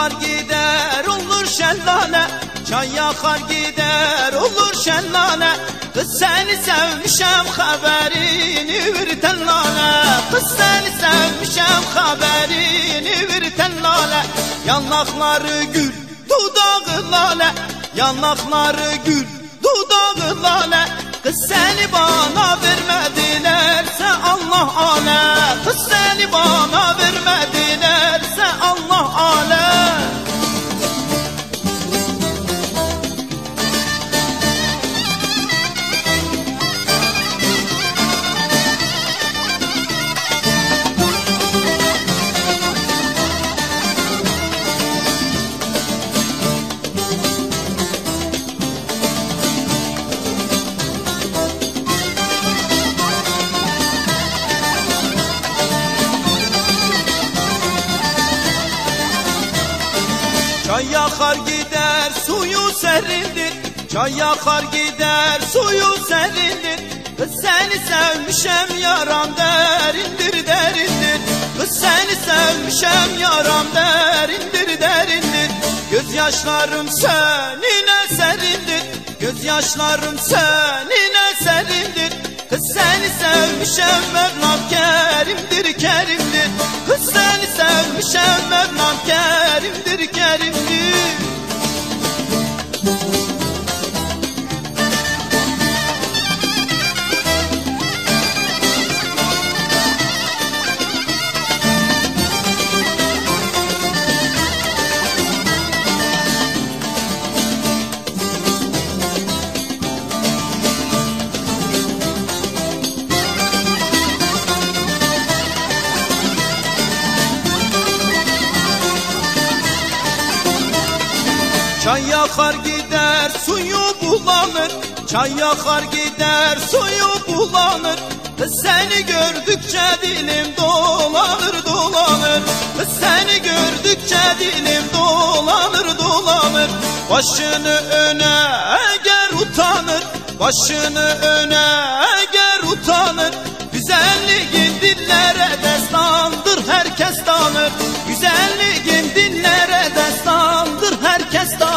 yakar gider olur şellale Çay yakar gider olur şellale Kız seni sevmişem haberini bir tellale Kız seni sevmişem haberini bir tellale Yanakları gül dudağı lale. Yanakları gül dudağı lale. Kız seni bana Çay yakar gider suyu serindir Çay yakar gider suyu serindir Kız seni sevmişem yaram derindir derindir. Kız seni sevmişem yaram derindir derindir. Gözyaşlarım seninle serindir. Gözyaşlarım seninle serindir. Kız seni sevmişem Mevlam kerimdir kerimdir. Kız seni sevmişem Mevlam kerimdir kerimdir Çay yakar gider suyu bulanır. Çay yakar gider suyu bulanır. Kız seni gördükçe dilim dolanır dolanır. Kız seni gördükçe dilim dolanır dolanır. Başını öne eğer utanır. Başını öne eğer utanır. Güzelliğin dillere destandır herkes tanır. Güzelliğin dillere destandır herkes tanır